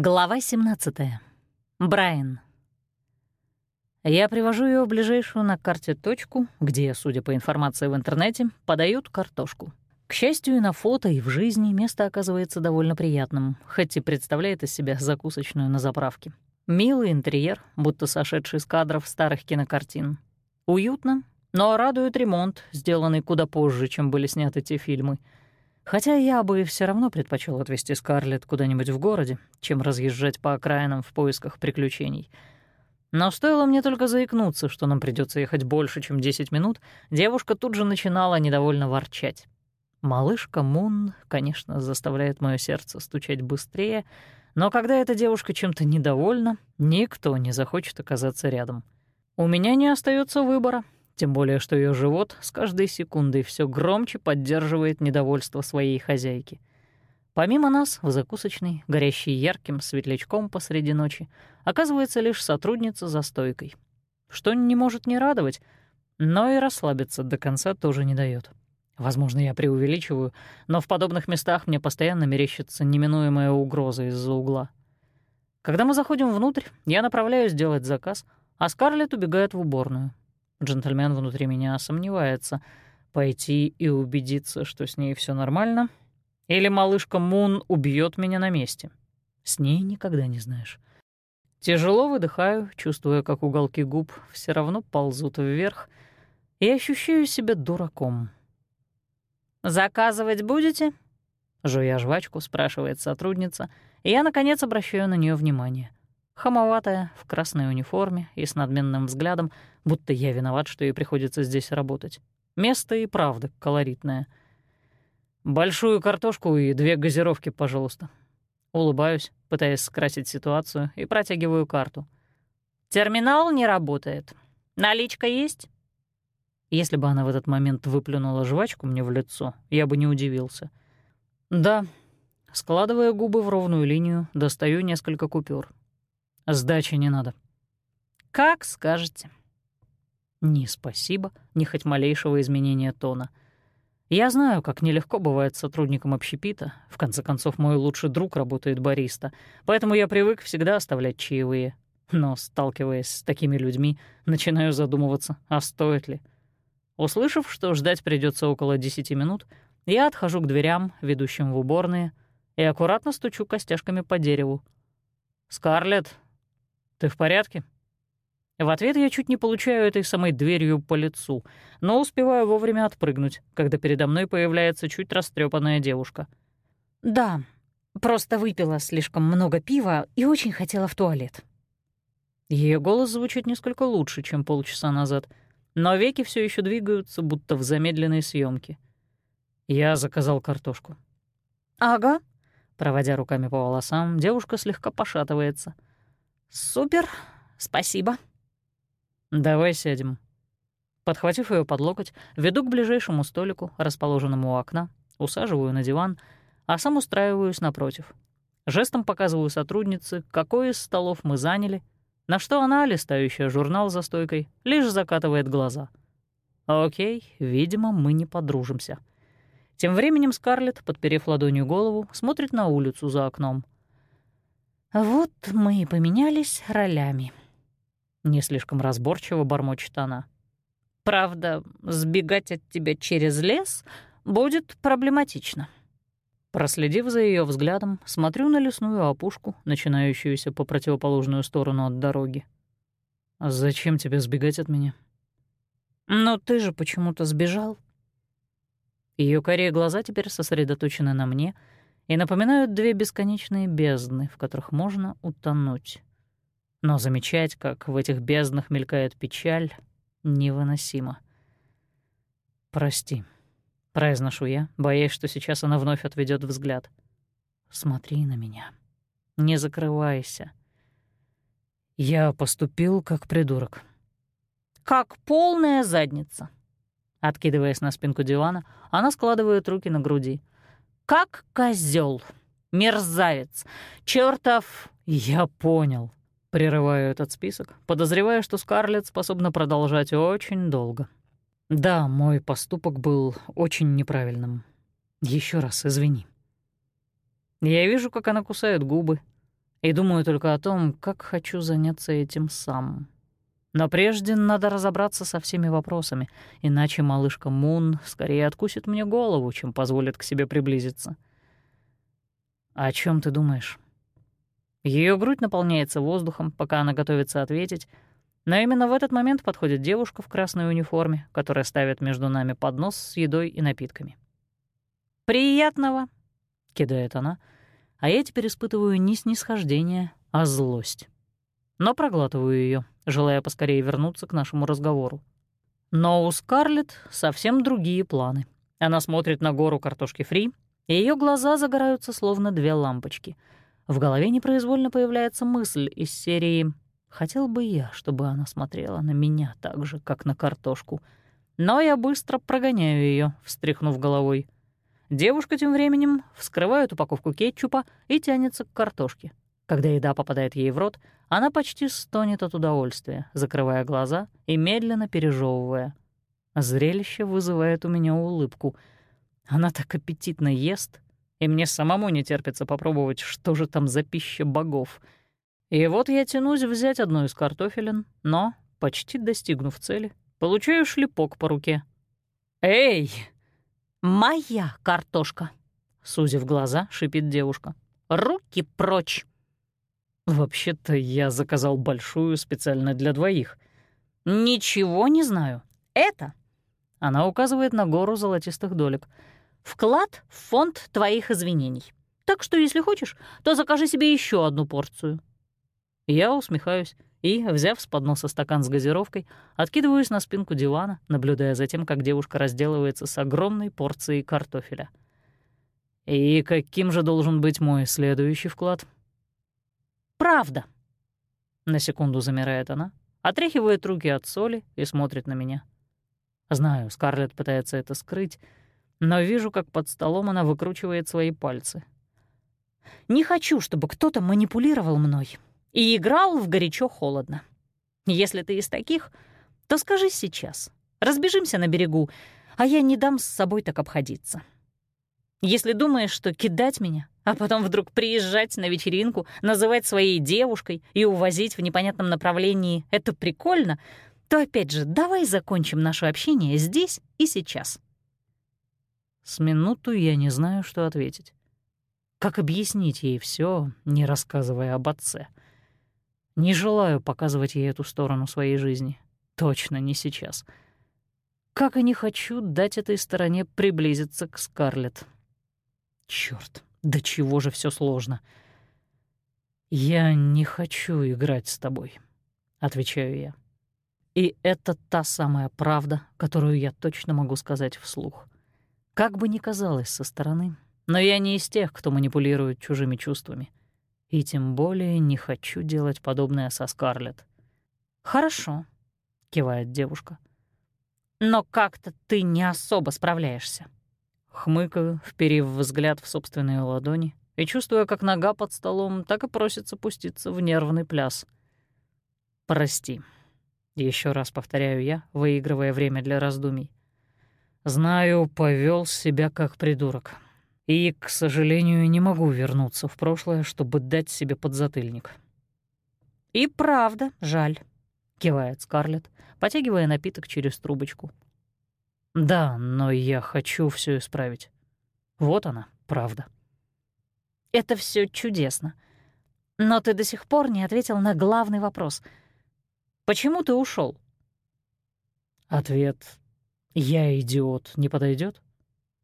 Глава 17. Брайан. Я привожу ее в ближайшую на карте точку, где, судя по информации в интернете, подают картошку. К счастью, и на фото, и в жизни место оказывается довольно приятным, хоть и представляет из себя закусочную на заправке. Милый интерьер, будто сошедший с кадров старых кинокартин. Уютно, но радует ремонт, сделанный куда позже, чем были сняты те фильмы — Хотя я бы все равно предпочел отвезти Скарлетт куда-нибудь в городе, чем разъезжать по окраинам в поисках приключений. Но стоило мне только заикнуться, что нам придется ехать больше, чем 10 минут, девушка тут же начинала недовольно ворчать. Малышка Мун, конечно, заставляет мое сердце стучать быстрее, но когда эта девушка чем-то недовольна, никто не захочет оказаться рядом. У меня не остается выбора, тем более, что ее живот с каждой секундой все громче поддерживает недовольство своей хозяйки. Помимо нас, в закусочной, горящей ярким светлячком посреди ночи, оказывается лишь сотрудница за стойкой. Что не может не радовать, но и расслабиться до конца тоже не дает. Возможно, я преувеличиваю, но в подобных местах мне постоянно мерещится неминуемая угроза из-за угла. Когда мы заходим внутрь, я направляюсь делать заказ, а Скарлетт убегает в уборную. Джентльмен внутри меня сомневается, пойти и убедиться, что с ней все нормально, или малышка Мун убьет меня на месте. С ней никогда не знаешь. Тяжело выдыхаю, чувствуя, как уголки губ все равно ползут вверх, и ощущаю себя дураком. «Заказывать будете?» Жуя жвачку, спрашивает сотрудница, и я, наконец, обращаю на нее внимание. Хамоватая, в красной униформе и с надменным взглядом, будто я виноват, что ей приходится здесь работать. Место и правда колоритное. «Большую картошку и две газировки, пожалуйста». Улыбаюсь, пытаясь скрасить ситуацию, и протягиваю карту. «Терминал не работает. Наличка есть?» Если бы она в этот момент выплюнула жвачку мне в лицо, я бы не удивился. «Да». Складывая губы в ровную линию, достаю несколько купюр. Сдачи не надо. Как скажете. Ни спасибо, ни хоть малейшего изменения тона. Я знаю, как нелегко бывает сотрудникам общепита. В конце концов, мой лучший друг работает бариста, поэтому я привык всегда оставлять чаевые. Но, сталкиваясь с такими людьми, начинаю задумываться, а стоит ли. Услышав, что ждать придется около десяти минут, я отхожу к дверям, ведущим в уборные, и аккуратно стучу костяшками по дереву. «Скарлетт, «Ты в порядке?» В ответ я чуть не получаю этой самой дверью по лицу, но успеваю вовремя отпрыгнуть, когда передо мной появляется чуть растрепанная девушка. «Да, просто выпила слишком много пива и очень хотела в туалет». Ее голос звучит несколько лучше, чем полчаса назад, но веки все еще двигаются, будто в замедленной съемке. Я заказал картошку. «Ага», — проводя руками по волосам, девушка слегка пошатывается — «Супер, спасибо». «Давай сядем». Подхватив ее под локоть, веду к ближайшему столику, расположенному у окна, усаживаю на диван, а сам устраиваюсь напротив. Жестом показываю сотруднице, какой из столов мы заняли, на что она, листающая журнал за стойкой, лишь закатывает глаза. Окей, видимо, мы не подружимся. Тем временем Скарлетт, подперев ладонью голову, смотрит на улицу за окном — «Вот мы и поменялись ролями», — не слишком разборчиво бормочет она. «Правда, сбегать от тебя через лес будет проблематично». Проследив за ее взглядом, смотрю на лесную опушку, начинающуюся по противоположную сторону от дороги. «Зачем тебе сбегать от меня?» «Но ты же почему-то сбежал». Ее корее глаза теперь сосредоточены на мне — и напоминают две бесконечные бездны, в которых можно утонуть. Но замечать, как в этих безднах мелькает печаль, невыносимо. «Прости», — произношу я, боясь, что сейчас она вновь отведет взгляд. «Смотри на меня. Не закрывайся». Я поступил как придурок. «Как полная задница». Откидываясь на спинку дивана, она складывает руки на груди — как козел, мерзавец, чертов. Я понял. Прерываю этот список, подозревая, что Скарлетт способна продолжать очень долго. Да, мой поступок был очень неправильным. Еще раз извини. Я вижу, как она кусает губы. и думаю только о том, как хочу заняться этим сам. Но прежде надо разобраться со всеми вопросами, иначе малышка Мун скорее откусит мне голову, чем позволит к себе приблизиться. «О чем ты думаешь?» Ее грудь наполняется воздухом, пока она готовится ответить, но именно в этот момент подходит девушка в красной униформе, которая ставит между нами поднос с едой и напитками. «Приятного!» — кидает она, а я теперь испытываю не снисхождение, а злость. Но проглатываю ее, желая поскорее вернуться к нашему разговору. Но у Скарлетт совсем другие планы. Она смотрит на гору картошки фри, и ее глаза загораются словно две лампочки. В голове непроизвольно появляется мысль из серии «Хотел бы я, чтобы она смотрела на меня так же, как на картошку». Но я быстро прогоняю ее, встряхнув головой. Девушка тем временем вскрывает упаковку кетчупа и тянется к картошке. Когда еда попадает ей в рот, она почти стонет от удовольствия, закрывая глаза и медленно пережевывая. Зрелище вызывает у меня улыбку. Она так аппетитно ест, и мне самому не терпится попробовать, что же там за пища богов. И вот я тянусь взять одну из картофелин, но, почти достигнув цели, получаю шлепок по руке. «Эй!» «Моя картошка!» — сузив глаза, шипит девушка. «Руки прочь!» «Вообще-то я заказал большую специально для двоих». «Ничего не знаю. Это...» Она указывает на гору золотистых долек. «Вклад в фонд твоих извинений. Так что, если хочешь, то закажи себе еще одну порцию». Я усмехаюсь и, взяв с подноса стакан с газировкой, откидываюсь на спинку дивана, наблюдая за тем, как девушка разделывается с огромной порцией картофеля. «И каким же должен быть мой следующий вклад?» Правда. На секунду замирает она, отряхивает руки от соли и смотрит на меня. Знаю, Скарлетт пытается это скрыть, но вижу, как под столом она выкручивает свои пальцы. «Не хочу, чтобы кто-то манипулировал мной и играл в горячо-холодно. Если ты из таких, то скажи сейчас. Разбежимся на берегу, а я не дам с собой так обходиться. Если думаешь, что кидать меня а потом вдруг приезжать на вечеринку, называть своей девушкой и увозить в непонятном направлении — это прикольно, то опять же давай закончим наше общение здесь и сейчас. С минуту я не знаю, что ответить. Как объяснить ей все, не рассказывая об отце? Не желаю показывать ей эту сторону своей жизни. Точно не сейчас. Как и не хочу дать этой стороне приблизиться к Скарлетт. Чёрт. Да чего же все сложно? Я не хочу играть с тобой, отвечаю я. И это та самая правда, которую я точно могу сказать вслух. Как бы ни казалось со стороны, но я не из тех, кто манипулирует чужими чувствами. И тем более не хочу делать подобное со Скарлетт. «Хорошо», — кивает девушка. «Но как-то ты не особо справляешься». Хмыкаю, вперив взгляд в собственные ладони и чувствуя, как нога под столом так и просится пуститься в нервный пляс. «Прости», — еще раз повторяю я, выигрывая время для раздумий. «Знаю, повел себя как придурок. И, к сожалению, не могу вернуться в прошлое, чтобы дать себе подзатыльник». «И правда, жаль», — кивает Скарлетт, потягивая напиток через трубочку. Да, но я хочу все исправить. Вот она, правда. Это все чудесно. Но ты до сих пор не ответил на главный вопрос. Почему ты ушел? Ответ «Я идиот» не подойдет.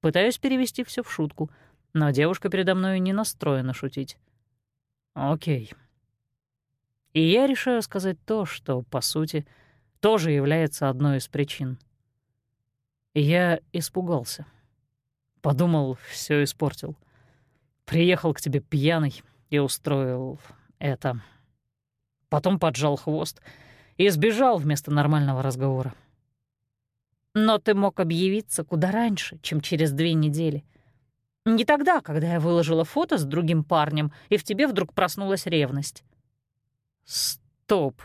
Пытаюсь перевести все в шутку, но девушка передо мной не настроена шутить. Окей. И я решаю сказать то, что, по сути, тоже является одной из причин. Я испугался. Подумал, все испортил. Приехал к тебе пьяный и устроил это. Потом поджал хвост и сбежал вместо нормального разговора. Но ты мог объявиться куда раньше, чем через две недели. Не тогда, когда я выложила фото с другим парнем, и в тебе вдруг проснулась ревность. Стоп.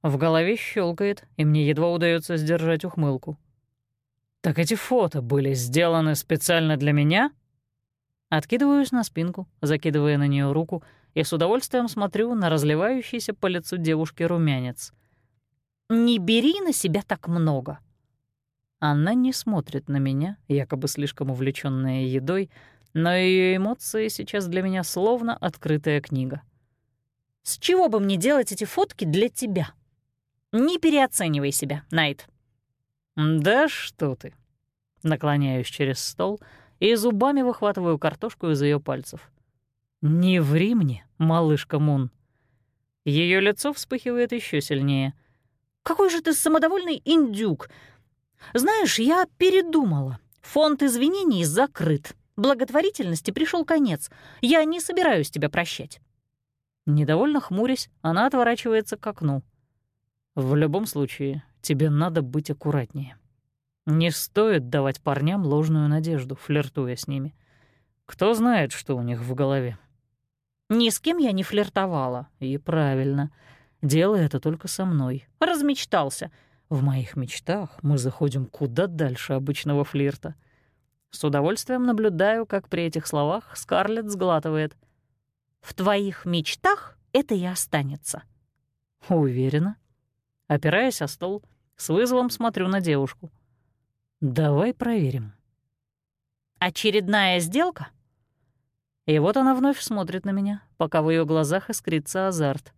В голове щелкает, и мне едва удается сдержать ухмылку. «Так эти фото были сделаны специально для меня?» Откидываюсь на спинку, закидывая на нее руку и с удовольствием смотрю на разливающийся по лицу девушки румянец. «Не бери на себя так много». Она не смотрит на меня, якобы слишком увлечённая едой, но ее эмоции сейчас для меня словно открытая книга. «С чего бы мне делать эти фотки для тебя? Не переоценивай себя, Найт». «Да что ты!» Наклоняюсь через стол и зубами выхватываю картошку из ее пальцев. «Не ври мне, малышка Мун». Ее лицо вспыхивает еще сильнее. «Какой же ты самодовольный индюк! Знаешь, я передумала. Фонд извинений закрыт. Благотворительности пришел конец. Я не собираюсь тебя прощать». Недовольно хмурясь, она отворачивается к окну. «В любом случае, тебе надо быть аккуратнее. Не стоит давать парням ложную надежду, флиртуя с ними. Кто знает, что у них в голове. Ни с кем я не флиртовала. И правильно. Делай это только со мной. Размечтался. В моих мечтах мы заходим куда дальше обычного флирта. С удовольствием наблюдаю, как при этих словах Скарлетт сглатывает. «В твоих мечтах это и останется». Уверена. Опираясь о стол, с вызовом смотрю на девушку. «Давай проверим». «Очередная сделка?» И вот она вновь смотрит на меня, пока в ее глазах искрится азарт.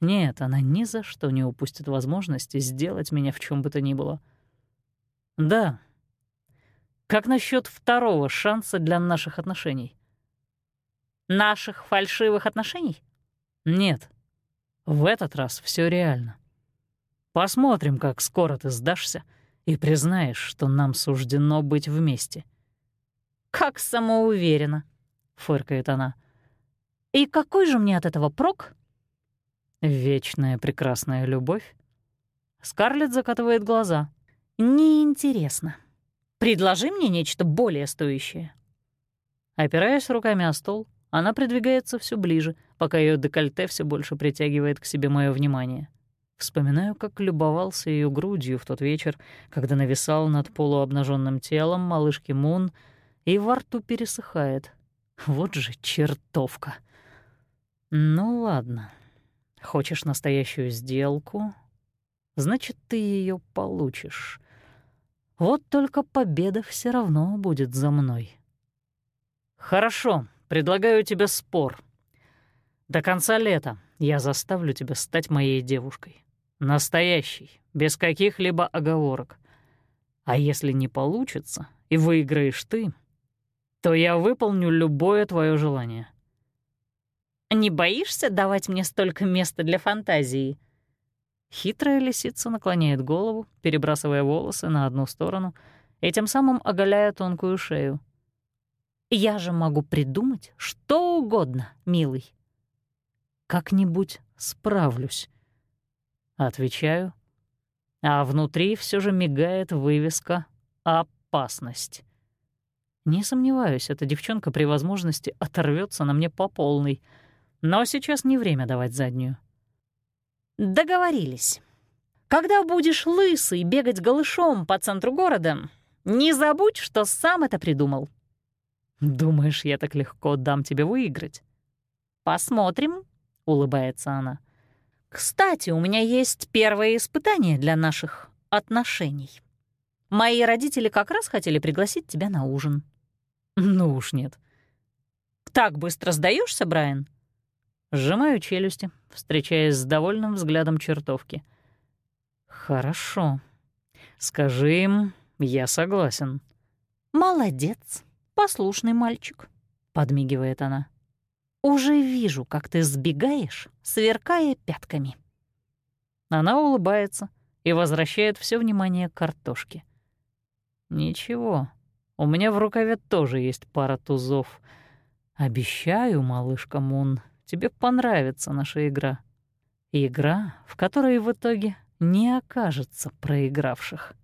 Нет, она ни за что не упустит возможности сделать меня в чем бы то ни было. Да. Как насчет второго шанса для наших отношений? Наших фальшивых отношений? Нет. В этот раз все реально. Посмотрим, как скоро ты сдашься и признаешь, что нам суждено быть вместе. Как самоуверенно фыркает она. «И какой же мне от этого прок?» «Вечная прекрасная любовь?» Скарлетт закатывает глаза. «Неинтересно. Предложи мне нечто более стоящее». Опираясь руками о стол, она придвигается все ближе, пока ее декольте все больше притягивает к себе мое внимание. Вспоминаю, как любовался ее грудью в тот вечер, когда нависал над полуобнаженным телом малышки Мун, и во рту пересыхает. Вот же чертовка. Ну ладно. Хочешь настоящую сделку? Значит, ты ее получишь. Вот только победа все равно будет за мной. Хорошо, предлагаю тебе спор. До конца лета я заставлю тебя стать моей девушкой. Настоящей, без каких-либо оговорок. А если не получится, и выиграешь ты, то я выполню любое твое желание». «Не боишься давать мне столько места для фантазии?» Хитрая лисица наклоняет голову, перебрасывая волосы на одну сторону и тем самым оголяя тонкую шею. «Я же могу придумать что угодно, милый». «Как-нибудь справлюсь», — отвечаю, а внутри все же мигает вывеска «Опасность». Не сомневаюсь, эта девчонка при возможности оторвется на мне по полной. Но сейчас не время давать заднюю. Договорились. Когда будешь лысый бегать голышом по центру города, не забудь, что сам это придумал. Думаешь, я так легко дам тебе выиграть? Посмотрим, улыбается она. Кстати, у меня есть первое испытание для наших отношений. Мои родители как раз хотели пригласить тебя на ужин. Ну уж нет. Так быстро сдаешься, Брайан? Сжимаю челюсти, встречаясь с довольным взглядом чертовки. Хорошо. Скажи им, я согласен. Молодец, послушный мальчик, подмигивает она. Уже вижу, как ты сбегаешь, сверкая пятками. Она улыбается и возвращает все внимание к картошке. Ничего, у меня в рукаве тоже есть пара тузов. Обещаю, малышка Мун, тебе понравится наша игра. Игра, в которой в итоге не окажется проигравших.